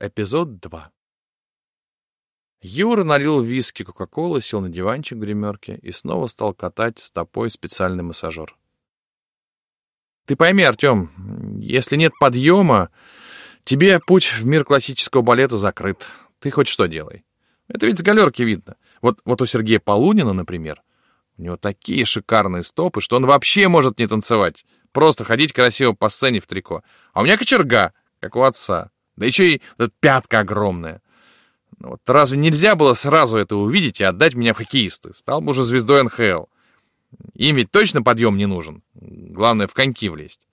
Эпизод 2 Юра налил виски Кока-Колы, сел на диванчик в гримерке и снова стал катать стопой специальный массажер. Ты пойми, Артем, если нет подъема, тебе путь в мир классического балета закрыт. Ты хоть что делай. Это ведь с галерки видно. Вот, вот у Сергея Полунина, например, у него такие шикарные стопы, что он вообще может не танцевать. Просто ходить красиво по сцене в трико. А у меня кочерга, как у отца. Да еще и вот пятка огромная. Ну вот разве нельзя было сразу это увидеть и отдать меня в хоккеисты? Стал бы уже звездой НХЛ. Им ведь точно подъем не нужен. Главное, в коньки влезть.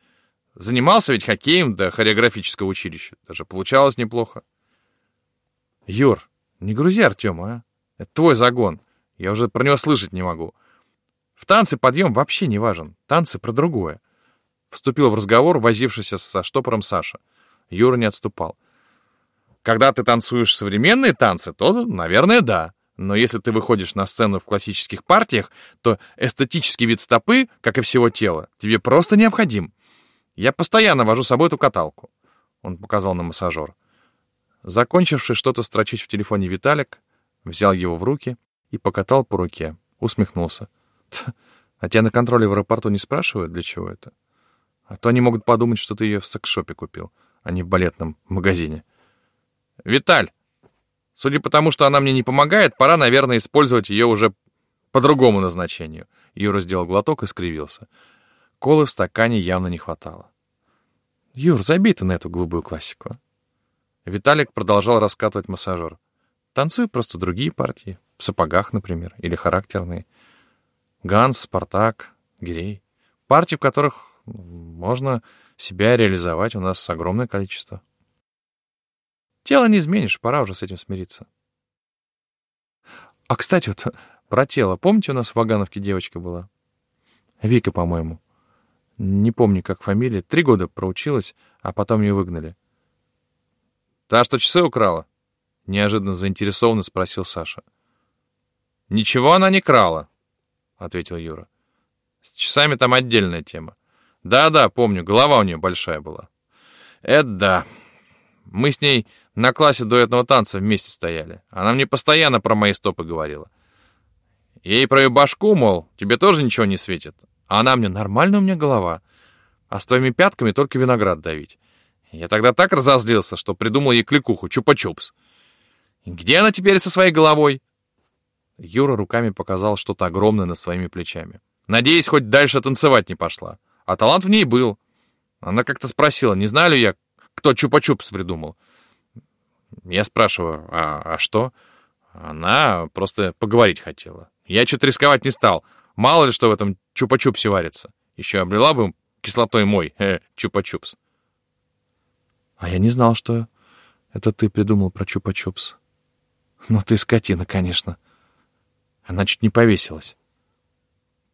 Занимался ведь хоккеем до хореографического училища. Даже получалось неплохо. Юр, не грузи Артема, а? Это твой загон. Я уже про него слышать не могу. В танце подъем вообще не важен. Танцы про другое. Вступил в разговор возившийся со штопором Саша. Юра не отступал. Когда ты танцуешь современные танцы, то, наверное, да. Но если ты выходишь на сцену в классических партиях, то эстетический вид стопы, как и всего тела, тебе просто необходим. Я постоянно вожу с собой эту каталку. Он показал на массажер. Закончивший что-то строчить в телефоне Виталик, взял его в руки и покатал по руке. Усмехнулся. А тебя на контроле в аэропорту не спрашивают, для чего это? А то они могут подумать, что ты ее в секс-шопе купил а не в балетном магазине. «Виталь, судя по тому, что она мне не помогает, пора, наверное, использовать ее уже по другому назначению». Юра сделал глоток и скривился. Колы в стакане явно не хватало. «Юр, забей ты на эту голубую классику». Виталик продолжал раскатывать массажер. «Танцуй просто другие партии. В сапогах, например, или характерные. Ганс, Спартак, Гирей. Партии, в которых можно себя реализовать у нас огромное количество. Тело не изменишь, пора уже с этим смириться. А, кстати, вот про тело. Помните, у нас в Вагановке девочка была? Вика, по-моему. Не помню, как фамилия. Три года проучилась, а потом ее выгнали. Та, что часы украла? Неожиданно заинтересованно спросил Саша. Ничего она не крала, ответил Юра. С часами там отдельная тема. Да-да, помню, голова у нее большая была. Это да. Мы с ней на классе дуэтного танца вместе стояли. Она мне постоянно про мои стопы говорила. Ей про ее башку, мол, тебе тоже ничего не светит. А она мне, нормально у меня голова. А с твоими пятками только виноград давить. Я тогда так разозлился, что придумал ей кликуху, чупа-чупс. Где она теперь со своей головой? Юра руками показал что-то огромное над своими плечами. Надеюсь, хоть дальше танцевать не пошла. А талант в ней был. Она как-то спросила, не знаю ли я, кто чупа-чупс придумал. Я спрашиваю, а, а что? Она просто поговорить хотела. Я что-то рисковать не стал. Мало ли что в этом чупа-чупсе варится. Еще облила бы кислотой мой э, чупа-чупс. А я не знал, что это ты придумал про чупа-чупс. Ну ты скотина, конечно. Она чуть не повесилась.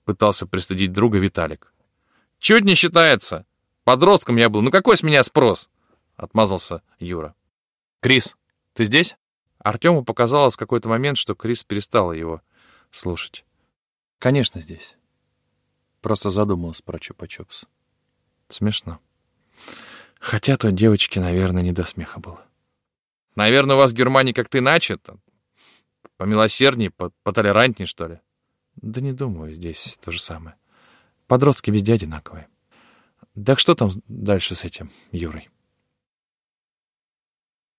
Пытался пристыдить друга Виталик. Чуть не считается. Подростком я был. Ну какой с меня спрос? Отмазался Юра. Крис, ты здесь? Артему показалось в какой-то момент, что Крис перестала его слушать. Конечно, здесь. Просто задумалась про чупа-чупс. Смешно. Хотя то девочке, наверное, не до смеха было. Наверное, у вас в Германии как-то иначе, там, помилосерднее, потолерантнее, что ли? Да не думаю, здесь то же самое. Подростки везде одинаковые. Так что там дальше с этим Юрой?